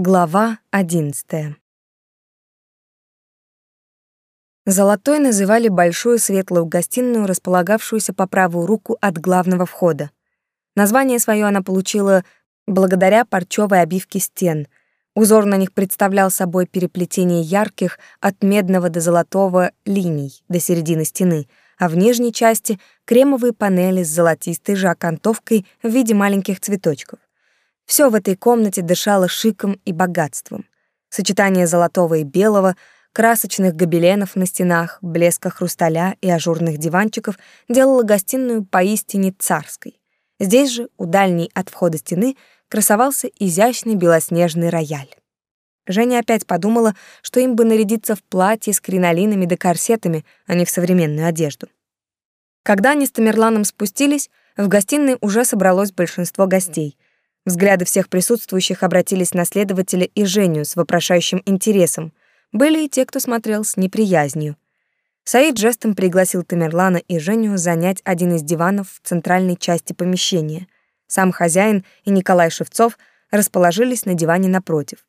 Глава одиннадцатая. Золотой называли большую светлую гостиную, располагавшуюся по правую руку от главного входа. Название свое она получила благодаря парчевой обивке стен. Узор на них представлял собой переплетение ярких от медного до золотого линий до середины стены, а в нижней части — кремовые панели с золотистой же окантовкой в виде маленьких цветочков. Все в этой комнате дышало шиком и богатством. Сочетание золотого и белого, красочных гобеленов на стенах, блеска хрусталя и ажурных диванчиков делало гостиную поистине царской. Здесь же, у дальней от входа стены, красовался изящный белоснежный рояль. Женя опять подумала, что им бы нарядиться в платье с кринолинами да корсетами, а не в современную одежду. Когда они с Тамерланом спустились, в гостиной уже собралось большинство гостей — Взгляды всех присутствующих обратились на следователя и Женю с вопрошающим интересом. Были и те, кто смотрел с неприязнью. Саид жестом пригласил Тамерлана и Женю занять один из диванов в центральной части помещения. Сам хозяин и Николай Шевцов расположились на диване напротив.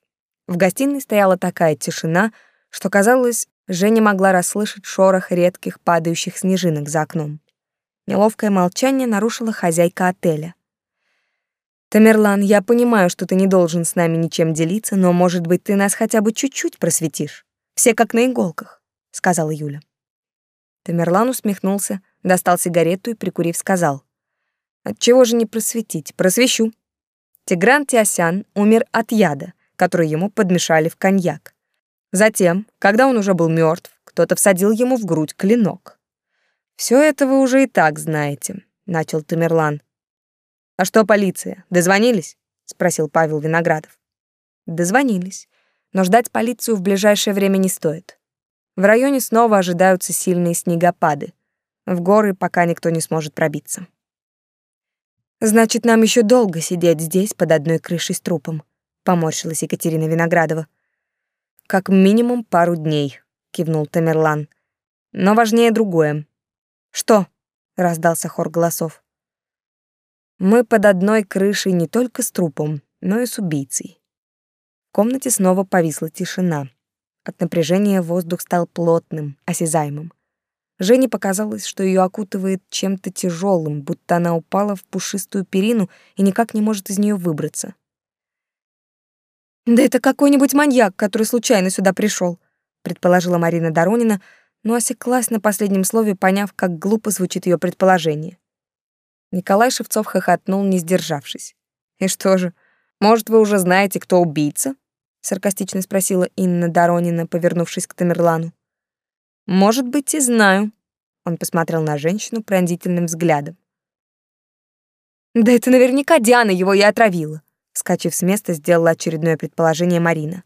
В гостиной стояла такая тишина, что, казалось, Женя могла расслышать шорох редких падающих снежинок за окном. Неловкое молчание нарушила хозяйка отеля. Тамерлан, я понимаю, что ты не должен с нами ничем делиться, но, может быть, ты нас хотя бы чуть-чуть просветишь. Все как на иголках, сказала Юля. Тамерлан усмехнулся, достал сигарету и, прикурив, сказал: "Отчего же не просветить? Просвещу. Тигран Тиосян умер от яда, который ему подмешали в коньяк. Затем, когда он уже был мертв, кто-то всадил ему в грудь клинок. Все это вы уже и так знаете, начал Тамерлан. А что полиция? Дозвонились? спросил Павел Виноградов. Дозвонились, но ждать полицию в ближайшее время не стоит. В районе снова ожидаются сильные снегопады. В горы пока никто не сможет пробиться. Значит, нам еще долго сидеть здесь под одной крышей с трупом, поморщилась Екатерина Виноградова. Как минимум пару дней, кивнул Тамерлан. Но важнее другое. Что? раздался хор голосов. Мы под одной крышей не только с трупом, но и с убийцей. В комнате снова повисла тишина. От напряжения воздух стал плотным, осязаемым. Жене показалось, что ее окутывает чем-то тяжелым, будто она упала в пушистую перину и никак не может из нее выбраться. «Да это какой-нибудь маньяк, который случайно сюда пришел, предположила Марина Доронина, но осеклась на последнем слове, поняв, как глупо звучит ее предположение. Николай Шевцов хохотнул, не сдержавшись. «И что же, может, вы уже знаете, кто убийца?» — саркастично спросила Инна Доронина, повернувшись к Тамерлану. «Может быть, и знаю», — он посмотрел на женщину пронзительным взглядом. «Да это наверняка Диана его и отравила», — скачив с места, сделала очередное предположение Марина.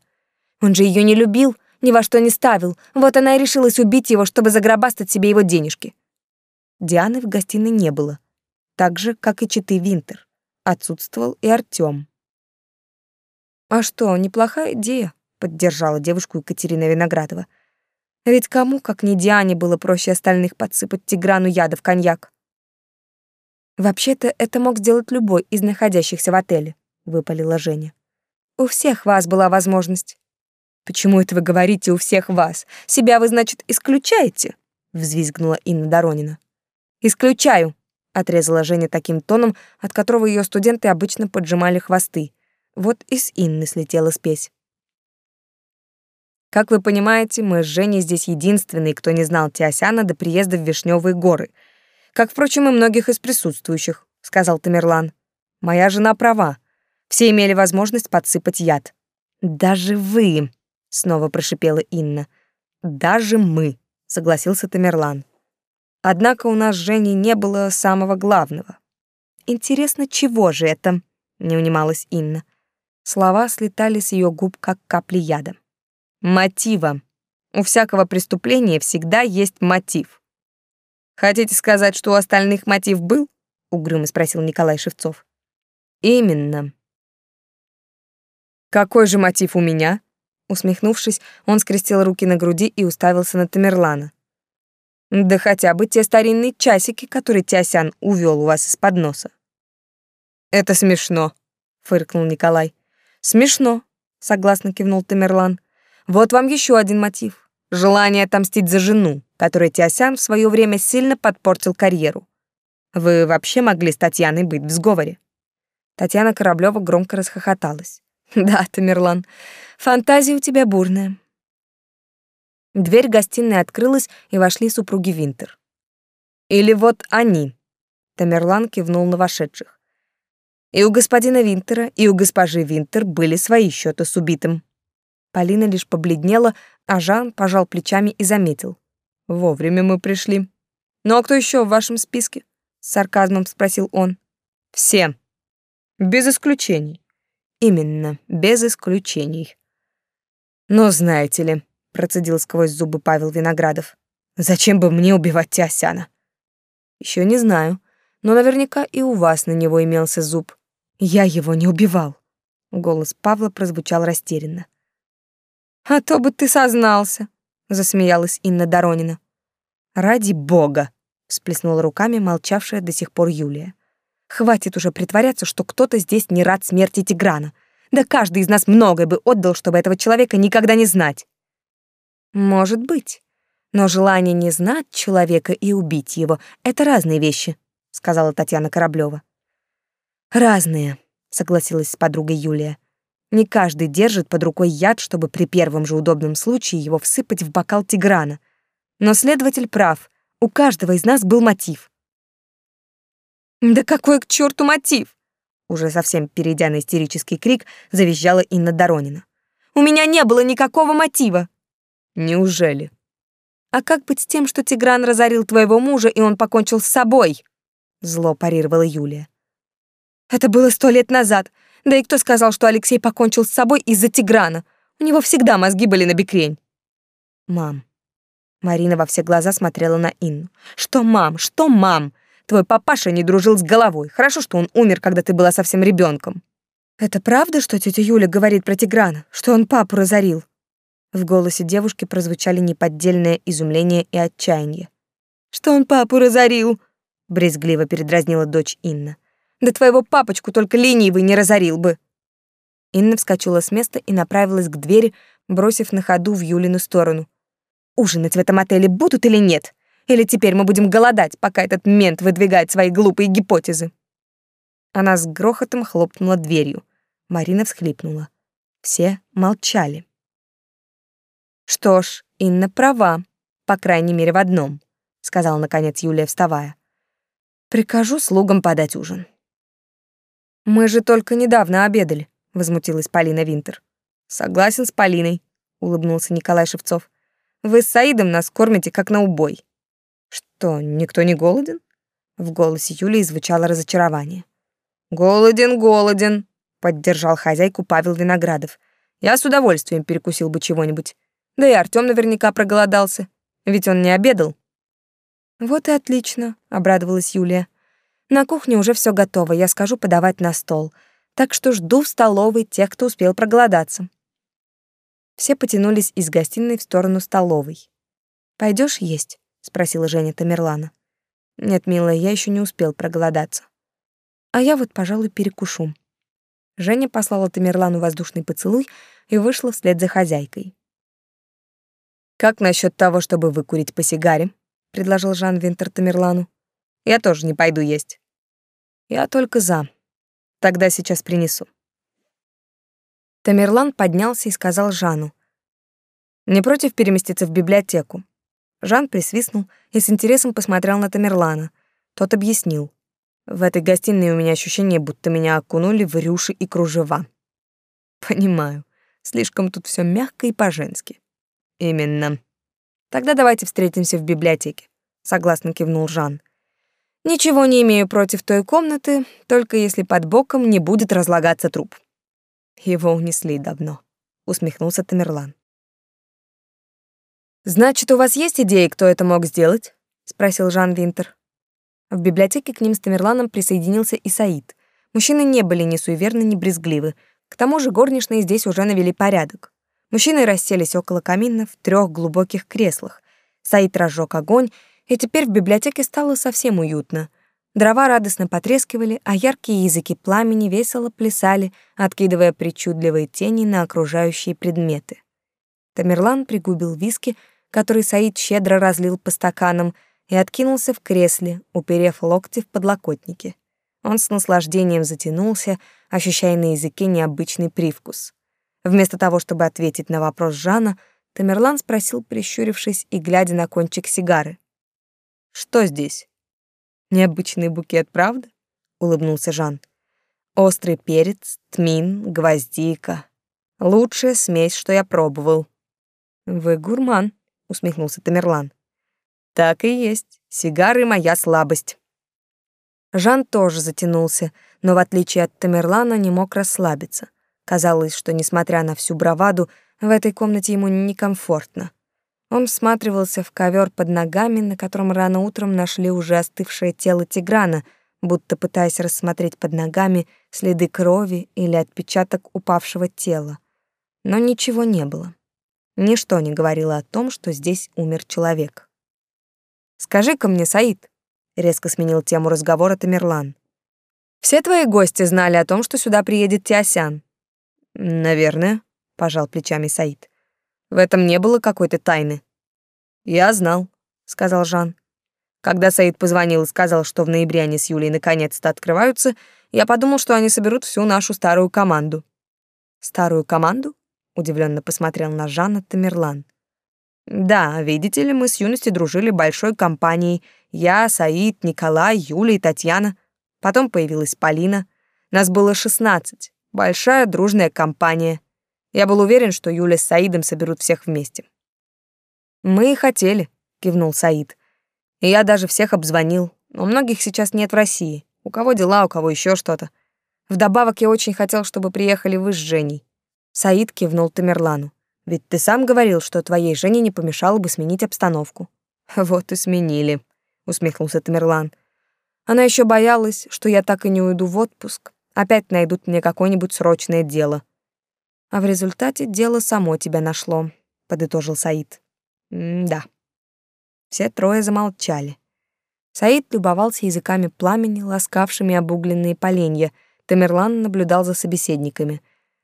«Он же ее не любил, ни во что не ставил, вот она и решилась убить его, чтобы загробастать себе его денежки». Дианы в гостиной не было так же, как и Читы Винтер. Отсутствовал и Артём. «А что, неплохая идея», — поддержала девушку Екатерина Виноградова. «Ведь кому, как ни Диане, было проще остальных подсыпать Тиграну яда в коньяк?» «Вообще-то это мог сделать любой из находящихся в отеле», — выпалила Женя. «У всех вас была возможность». «Почему это вы говорите «у всех вас»? Себя вы, значит, исключаете?» — взвизгнула Инна Доронина. «Исключаю», отрезала Женя таким тоном, от которого ее студенты обычно поджимали хвосты. Вот из Инны слетела спесь. Как вы понимаете, мы с Женей здесь единственные, кто не знал Тиосяна до приезда в Вишневые горы. Как, впрочем, и многих из присутствующих, сказал Тамерлан. Моя жена права. Все имели возможность подсыпать яд. Даже вы, снова прошипела Инна. Даже мы, согласился Тамерлан. Однако у нас с Женей не было самого главного. Интересно, чего же это? Не унималась Инна. Слова слетали с ее губ, как капли яда. Мотива. У всякого преступления всегда есть мотив. Хотите сказать, что у остальных мотив был? угрюмо спросил Николай Шевцов. Именно. Какой же мотив у меня? Усмехнувшись, он скрестил руки на груди и уставился на Тамерлана. Да хотя бы те старинные часики, которые Тясян увел у вас из-под носа. Это смешно, фыркнул Николай. Смешно, согласно кивнул Тамерлан. Вот вам еще один мотив. Желание отомстить за жену, которой Тиосян в свое время сильно подпортил карьеру. Вы вообще могли с Татьяной быть в сговоре? Татьяна Кораблёва громко расхохоталась. Да, Тамерлан, фантазия у тебя бурная. Дверь гостиной открылась, и вошли супруги Винтер. Или вот они. Тамерлан кивнул на вошедших. И у господина Винтера, и у госпожи Винтер были свои счеты с убитым. Полина лишь побледнела, а Жан пожал плечами и заметил. «Вовремя мы пришли. Ну а кто еще в вашем списке?» С сарказмом спросил он. «Все. Без исключений». «Именно, без исключений». «Но знаете ли», — процедил сквозь зубы Павел Виноградов, «зачем бы мне убивать Тиосяна?» Еще не знаю, но наверняка и у вас на него имелся зуб. Я его не убивал. Голос Павла прозвучал растерянно. А то бы ты сознался, засмеялась Инна Доронина. Ради бога, всплеснула руками молчавшая до сих пор Юлия. Хватит уже притворяться, что кто-то здесь не рад смерти Тиграна. Да каждый из нас многое бы отдал, чтобы этого человека никогда не знать. Может быть. Но желание не знать человека и убить его — это разные вещи, — сказала Татьяна Кораблёва. «Разные», — согласилась с подругой Юлия. «Не каждый держит под рукой яд, чтобы при первом же удобном случае его всыпать в бокал Тиграна. Но следователь прав, у каждого из нас был мотив». «Да какой к черту мотив?» Уже совсем перейдя на истерический крик, завизжала Инна Доронина. «У меня не было никакого мотива!» «Неужели?» А как быть с тем, что Тигран разорил твоего мужа, и он покончил с собой? Зло парировала Юлия. Это было сто лет назад. Да и кто сказал, что Алексей покончил с собой из-за Тиграна? У него всегда мозги были на бекрень. Мам. Марина во все глаза смотрела на Инну. Что, мам? Что, мам? Твой папаша не дружил с головой. Хорошо, что он умер, когда ты была совсем ребенком. Это правда, что тетя Юля говорит про Тиграна, что он папу разорил? В голосе девушки прозвучали неподдельное изумление и отчаяние. «Что он папу разорил?» — брезгливо передразнила дочь Инна. «Да твоего папочку только ленивый не разорил бы!» Инна вскочила с места и направилась к двери, бросив на ходу в Юлину сторону. «Ужинать в этом отеле будут или нет? Или теперь мы будем голодать, пока этот мент выдвигает свои глупые гипотезы?» Она с грохотом хлопнула дверью. Марина всхлипнула. Все молчали. Что ж, Инна права, по крайней мере в одном, сказала наконец Юлия, вставая. Прикажу слугам подать ужин. Мы же только недавно обедали, возмутилась Полина Винтер. Согласен с Полиной, улыбнулся Николай Шевцов. Вы с Саидом нас кормите как на убой. Что, никто не голоден? В голосе Юлии звучало разочарование. Голоден, голоден, поддержал хозяйку Павел Виноградов. Я с удовольствием перекусил бы чего-нибудь. Да и Артём наверняка проголодался, ведь он не обедал. Вот и отлично, обрадовалась Юлия. На кухне уже все готово, я скажу подавать на стол. Так что жду в столовой тех, кто успел проголодаться. Все потянулись из гостиной в сторону столовой. Пойдешь есть? спросила Женя Тамерлана. Нет, милая, я еще не успел проголодаться. А я вот, пожалуй, перекушу. Женя послала Тамерлану воздушный поцелуй и вышла вслед за хозяйкой. Как насчет того, чтобы выкурить по сигаре? предложил Жан Винтер Тамерлану. Я тоже не пойду есть. Я только за. Тогда сейчас принесу. Тамерлан поднялся и сказал Жану: "Не против переместиться в библиотеку?" Жан присвистнул и с интересом посмотрел на Тамерлана. Тот объяснил: "В этой гостиной у меня ощущение, будто меня окунули в рюши и кружева". Понимаю. Слишком тут все мягко и по-женски. Именно. Тогда давайте встретимся в библиотеке, согласно кивнул Жан. Ничего не имею против той комнаты, только если под боком не будет разлагаться труп. Его унесли давно, усмехнулся Тамерлан. Значит, у вас есть идеи, кто это мог сделать? спросил Жан Винтер. В библиотеке к ним с Тамерланом присоединился и Саид. Мужчины не были ни суеверны, ни брезгливы. К тому же горничные здесь уже навели порядок. Мужчины расселись около камина в трех глубоких креслах. Саид разжег огонь, и теперь в библиотеке стало совсем уютно. Дрова радостно потрескивали, а яркие языки пламени весело плясали, откидывая причудливые тени на окружающие предметы. Тамерлан пригубил виски, который Саид щедро разлил по стаканам, и откинулся в кресле, уперев локти в подлокотники. Он с наслаждением затянулся, ощущая на языке необычный привкус. Вместо того, чтобы ответить на вопрос Жана, Тамерлан спросил, прищурившись и глядя на кончик сигары. «Что здесь?» «Необычный букет, правда?» — улыбнулся Жан. «Острый перец, тмин, гвоздика. Лучшая смесь, что я пробовал». «Вы гурман», — усмехнулся Тамерлан. «Так и есть. Сигары — моя слабость». Жан тоже затянулся, но в отличие от Тамерлана не мог расслабиться. Казалось, что, несмотря на всю браваду, в этой комнате ему некомфортно. Он всматривался в ковер под ногами, на котором рано утром нашли уже остывшее тело Тиграна, будто пытаясь рассмотреть под ногами следы крови или отпечаток упавшего тела. Но ничего не было. Ничто не говорило о том, что здесь умер человек. «Скажи-ка мне, Саид», — резко сменил тему разговора Тамерлан. «Все твои гости знали о том, что сюда приедет Тиосян?» «Наверное», — пожал плечами Саид. «В этом не было какой-то тайны». «Я знал», — сказал Жан. Когда Саид позвонил и сказал, что в ноябре они с Юлей наконец-то открываются, я подумал, что они соберут всю нашу старую команду. «Старую команду?» — удивленно посмотрел на Жана Тамерлан. «Да, видите ли, мы с юности дружили большой компанией. Я, Саид, Николай, Юля и Татьяна. Потом появилась Полина. Нас было шестнадцать. Большая дружная компания. Я был уверен, что Юля с Саидом соберут всех вместе. «Мы и хотели», — кивнул Саид. «И я даже всех обзвонил, но многих сейчас нет в России. У кого дела, у кого еще что-то. Вдобавок я очень хотел, чтобы приехали вы с Женей». Саид кивнул Тамерлану. «Ведь ты сам говорил, что твоей Жене не помешало бы сменить обстановку». «Вот и сменили», — усмехнулся Тамерлан. «Она еще боялась, что я так и не уйду в отпуск, Опять найдут мне какое-нибудь срочное дело. А в результате дело само тебя нашло, подытожил Саид. М-да. Все трое замолчали. Саид любовался языками пламени, ласкавшими обугленные поленья. Тамерлан наблюдал за собеседниками.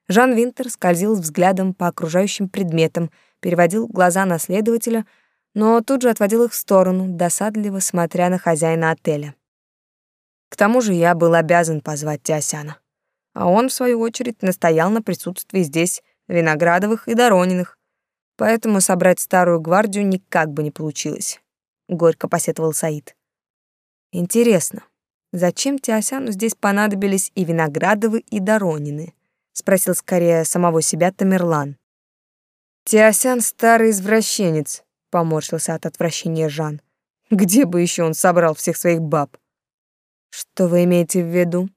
Жан Винтер скользил взглядом по окружающим предметам, переводил глаза на следователя, но тут же отводил их в сторону, досадливо смотря на хозяина отеля. К тому же я был обязан позвать Тиосяна. А он, в свою очередь, настоял на присутствии здесь Виноградовых и Дорониных. Поэтому собрать старую гвардию никак бы не получилось. Горько посетовал Саид. Интересно, зачем Тиосяну здесь понадобились и Виноградовы, и Доронины? Спросил скорее самого себя Тамерлан. Тиосян старый извращенец, поморщился от отвращения Жан. Где бы еще он собрал всех своих баб? Что вы имеете в виду?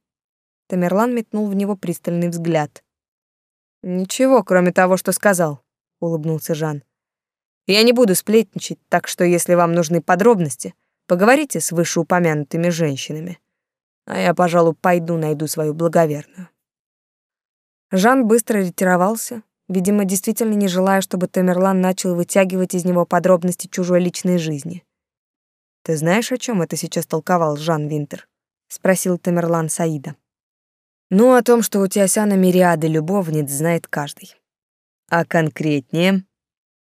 Тамерлан метнул в него пристальный взгляд. Ничего, кроме того, что сказал, улыбнулся Жан. Я не буду сплетничать, так что если вам нужны подробности, поговорите с вышеупомянутыми женщинами. А я, пожалуй, пойду найду свою благоверную. Жан быстро ретировался, видимо, действительно не желая, чтобы Тамерлан начал вытягивать из него подробности чужой личной жизни. Ты знаешь, о чем это сейчас толковал Жан Винтер? Спросил Тамерлан Саида. Ну, о том, что у Тиосяна мириады любовниц, знает каждый. А конкретнее?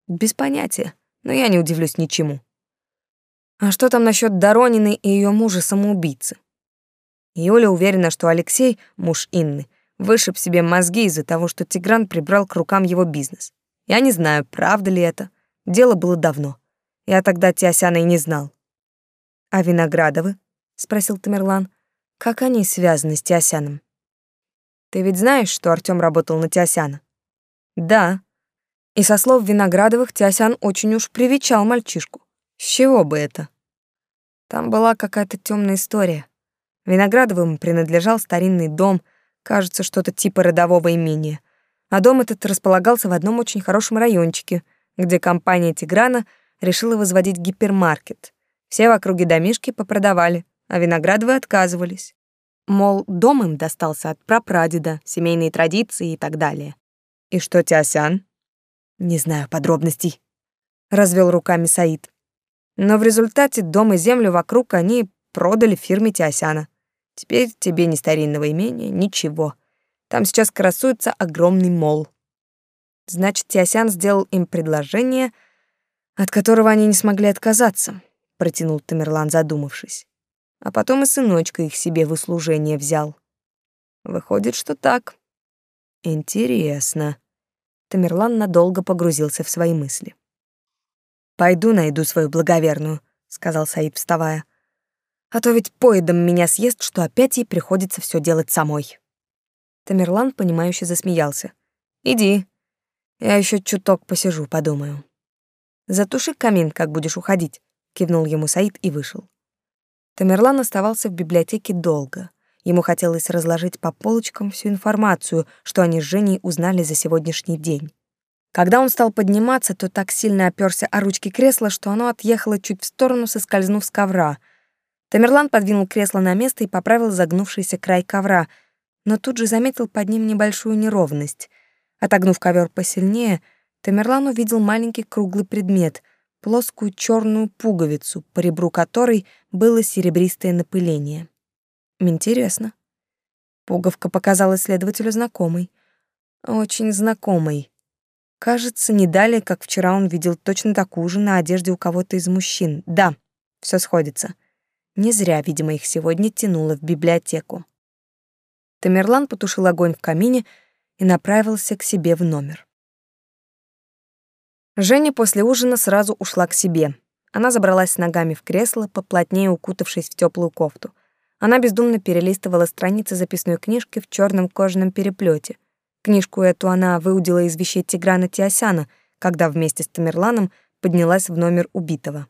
Без понятия, но я не удивлюсь ничему. А что там насчет Доронины и ее мужа-самоубийцы? Юля уверена, что Алексей, муж Инны, вышиб себе мозги из-за того, что Тигран прибрал к рукам его бизнес. Я не знаю, правда ли это. Дело было давно. Я тогда Тиосяна и не знал. А Виноградовы? спросил Тамерлан. Как они связаны с Тиосяном? Ты ведь знаешь, что Артём работал на Тиосяна? Да. И со слов Виноградовых, Тиосян очень уж привечал мальчишку. С чего бы это? Там была какая-то темная история. Виноградовым принадлежал старинный дом, кажется, что-то типа родового имения. А дом этот располагался в одном очень хорошем райончике, где компания Тиграна решила возводить гипермаркет. Все в округе домишки попродавали, а Виноградовы отказывались. Мол, дом им достался от прапрадеда, семейные традиции и так далее. И что Тиосян? Не знаю подробностей. Развел руками Саид. Но в результате дом и землю вокруг они Продали фирме Теосяна. Теперь тебе ни старинного имения, ничего. Там сейчас красуется огромный мол. Значит, Теосян сделал им предложение, от которого они не смогли отказаться, протянул Тамерлан, задумавшись. А потом и сыночка их себе в услужение взял. Выходит, что так. Интересно. Тамерлан надолго погрузился в свои мысли. Пойду найду свою благоверную, сказал Саид, вставая. А то ведь поедом меня съест, что опять ей приходится все делать самой. Тамерлан понимающе засмеялся. Иди. Я еще чуток посижу, подумаю. Затуши камин, как будешь уходить, кивнул ему Саид и вышел. Тамерлан оставался в библиотеке долго. Ему хотелось разложить по полочкам всю информацию, что они с Женей узнали за сегодняшний день. Когда он стал подниматься, то так сильно оперся о ручки кресла, что оно отъехало чуть в сторону, соскользнув с ковра. Тамерлан подвинул кресло на место и поправил загнувшийся край ковра, но тут же заметил под ним небольшую неровность. Отогнув ковер посильнее, Тамерлан увидел маленький круглый предмет, плоскую черную пуговицу, по ребру которой было серебристое напыление. Интересно. Пуговка показалась следователю знакомой. Очень знакомой. Кажется, не далее, как вчера он видел точно такую же на одежде у кого-то из мужчин. Да, все сходится. Не зря, видимо, их сегодня тянуло в библиотеку. Тамерлан потушил огонь в камине и направился к себе в номер. Женя после ужина сразу ушла к себе. Она забралась ногами в кресло, поплотнее укутавшись в теплую кофту. Она бездумно перелистывала страницы записной книжки в черном кожаном переплете — Книжку эту она выудила из вещей Тиграна Тиосяна, когда вместе с Тамерланом поднялась в номер убитого.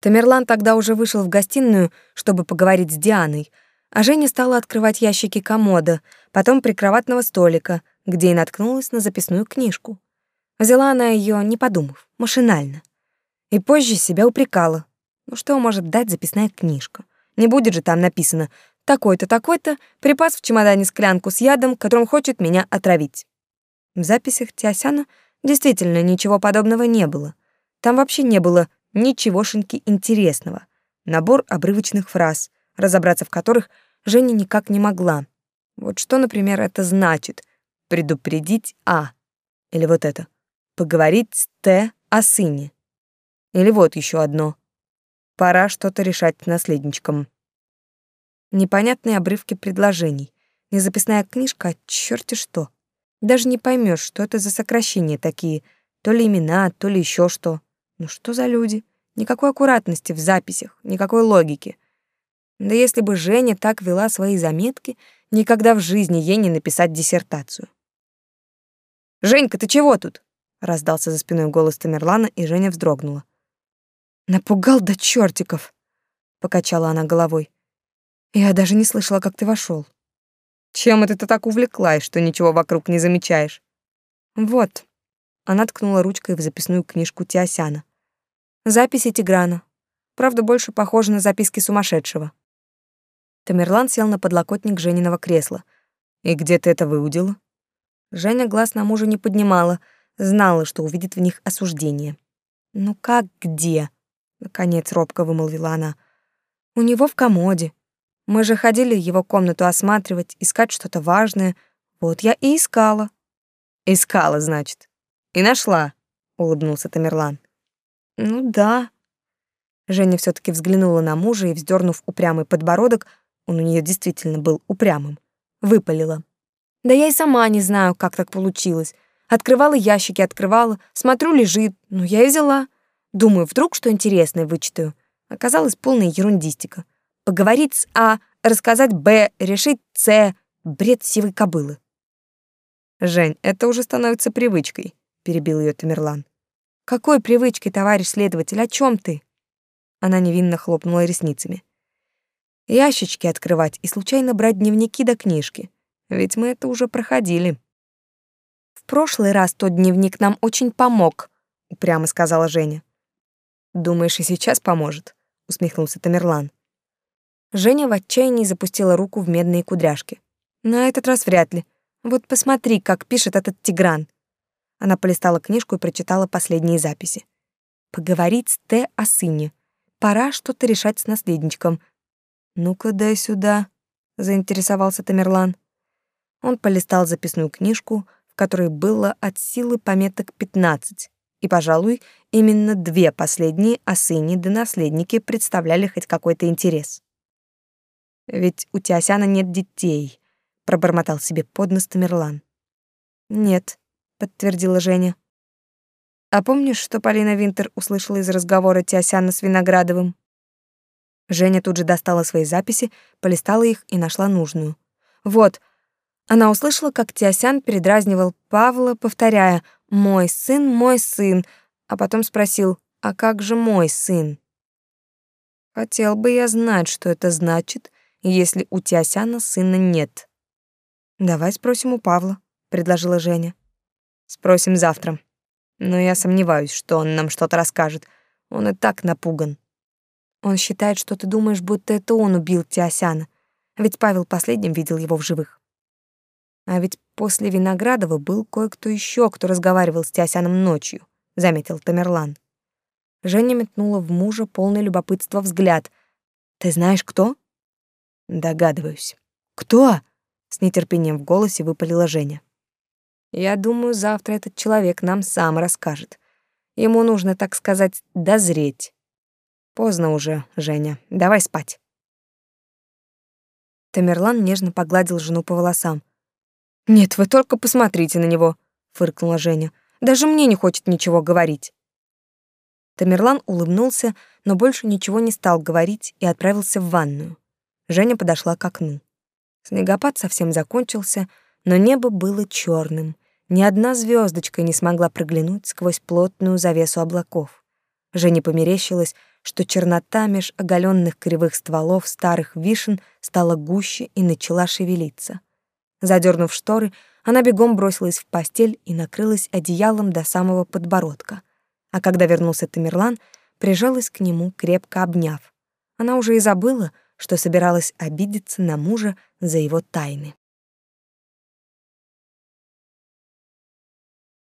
Тамерлан тогда уже вышел в гостиную, чтобы поговорить с Дианой, а Женя стала открывать ящики комода, потом прикроватного столика, где и наткнулась на записную книжку. Взяла она ее, не подумав, машинально. И позже себя упрекала. Ну что может дать записная книжка? Не будет же там написано такой-то, такой-то припас в чемодане склянку с ядом, которым хочет меня отравить. В записях Тиосяна действительно ничего подобного не было. Там вообще не было ничегошеньки интересного. Набор обрывочных фраз, разобраться в которых Женя никак не могла. Вот что, например, это значит «предупредить А». Или вот это «поговорить с Т о сыне». Или вот еще одно «пора что-то решать с наследничком» непонятные обрывки предложений, незаписная книжка, чёрти что. Даже не поймешь, что это за сокращения такие, то ли имена, то ли еще что. Ну что за люди? Никакой аккуратности в записях, никакой логики. Да если бы Женя так вела свои заметки, никогда в жизни ей не написать диссертацию. «Женька, ты чего тут?» — раздался за спиной голос Тамерлана, и Женя вздрогнула. «Напугал до чертиков!» — покачала она головой. Я даже не слышала, как ты вошел. Чем это ты так увлеклась, что ничего вокруг не замечаешь? Вот. Она ткнула ручкой в записную книжку Тиосяна. Записи Тиграна. Правда, больше похожа на записки сумасшедшего. Тамерлан сел на подлокотник Жениного кресла. «И где ты это выудила?» Женя глаз на мужа не поднимала, знала, что увидит в них осуждение. «Ну как где?» — наконец робко вымолвила она. «У него в комоде. Мы же ходили его комнату осматривать, искать что-то важное. Вот я и искала. Искала, значит. И нашла, улыбнулся Тамерлан. Ну да. Женя все таки взглянула на мужа и, вздернув упрямый подбородок, он у нее действительно был упрямым, выпалила. Да я и сама не знаю, как так получилось. Открывала ящики, открывала, смотрю, лежит. Ну, я и взяла. Думаю, вдруг что интересное вычитаю. Оказалось полная ерундистика. Поговорить с А, рассказать Б, решить С. Бред сивой кобылы. «Жень, это уже становится привычкой», — перебил ее Тамерлан. «Какой привычкой, товарищ следователь, о чем ты?» Она невинно хлопнула ресницами. «Ящички открывать и случайно брать дневники до книжки. Ведь мы это уже проходили». «В прошлый раз тот дневник нам очень помог», — упрямо сказала Женя. «Думаешь, и сейчас поможет?» — усмехнулся Тамерлан. Женя в отчаянии запустила руку в медные кудряшки. На этот раз вряд ли. Вот посмотри, как пишет этот Тигран. Она полистала книжку и прочитала последние записи. Поговорить с Т о сыне. Пора что-то решать с наследничком. Ну-ка, дай сюда, заинтересовался Тамерлан. Он полистал записную книжку, которой было от силы пометок пятнадцать, и, пожалуй, именно две последние о сыне да наследнике представляли хоть какой-то интерес. «Ведь у Тиосяна нет детей», — пробормотал себе под нос Тамерлан. «Нет», — подтвердила Женя. «А помнишь, что Полина Винтер услышала из разговора Тиосяна с Виноградовым?» Женя тут же достала свои записи, полистала их и нашла нужную. Вот, она услышала, как Тиосян передразнивал Павла, повторяя «мой сын, мой сын», а потом спросил «а как же мой сын?» Хотел бы я знать, что это значит, если у Тиосяна сына нет. «Давай спросим у Павла», — предложила Женя. «Спросим завтра. Но я сомневаюсь, что он нам что-то расскажет. Он и так напуган». Он считает, что ты думаешь, будто это он убил Тиосяна. Ведь Павел последним видел его в живых. А ведь после Виноградова был кое-кто еще, кто разговаривал с Тиосяном ночью, заметил Тамерлан. Женя метнула в мужа полный любопытства взгляд. Ты знаешь, кто? Догадываюсь. Кто? С нетерпением в голосе выпалила Женя. Я думаю, завтра этот человек нам сам расскажет. Ему нужно, так сказать, дозреть. Поздно уже, Женя. Давай спать. Тамерлан нежно погладил жену по волосам. «Нет, вы только посмотрите на него», — фыркнула Женя. «Даже мне не хочет ничего говорить». Тамерлан улыбнулся, но больше ничего не стал говорить и отправился в ванную. Женя подошла к окну. Снегопад совсем закончился, но небо было черным. Ни одна звездочка не смогла проглянуть сквозь плотную завесу облаков. Жене померещилось, что чернота меж оголенных кривых стволов старых вишен стала гуще и начала шевелиться. Задернув шторы, она бегом бросилась в постель и накрылась одеялом до самого подбородка. А когда вернулся Тамерлан, прижалась к нему, крепко обняв. Она уже и забыла, что собиралась обидеться на мужа за его тайны.